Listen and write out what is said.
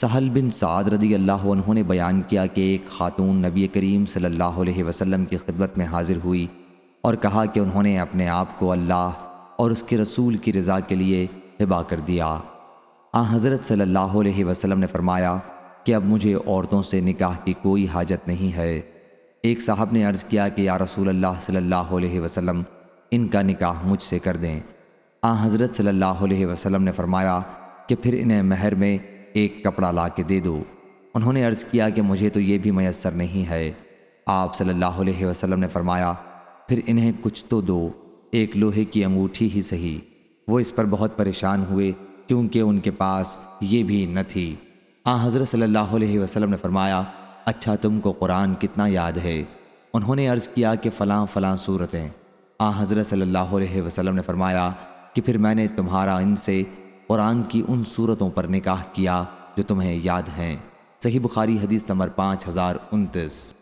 سہل بن سعد رضی اللہ عنہ نے بیان کیا کہ ایک خاتون نبی کریم صلی اللہ علیہ وسلم کی خدمت میں حاضر ہوئی اور کہا کہ انہوں نے اپنے آپ کو اللہ اور اس کے رسول کی رضا کے لیے ہبا کر دیا۔ آ حضرت صلی اللہ علیہ وسلم نے فرمایا کہ اب مجھے عورتوں سے نکاح کی کوئی حاجت نہیں ہے۔ ایک صاحب نے عرض کیا کہ یا رسول اللہ صلی اللہ علیہ وسلم، ان کا نکاح مجھ سے کر دیں۔ آ حضرت صلی اللہ علیہ وسلم نے فرمایا کہ پھر انہیں مہر میں ایک کپڑا لا کے دے دو۔ انہوں نے عرض کیا کہ مجھے تو یہ بھی میسر نہیں ہے۔ آپ صلی اللہ علیہ وسلم نے فرمایا، پھر انہیں کچھ تو دو۔ ایک لوہے کی انگوٹھی ہی صحیح۔ وہ اس پر بہت پریشان ہوئے کیونکہ ان کے پاس یہ بھی نہ تھی۔ آ، حضرت صلی اللہ علیہ وسلم نے فرمایا اچھا تم کو قرآن کتنا یاد ہے؟ انہوں نے عرض کیا کہ فلاں فلاں صورتیں۔ آ، حضرت صلی اللہ علیہ وسلم نے فرمایا کہ پھر میں نے تمہارا ان سے قرآن کی ان صورتوں پر نکاح کیا جو تمہیں یاد ہیں۔ صحیح بخاری حدیث نمبر پانچ ہزار انتیس۔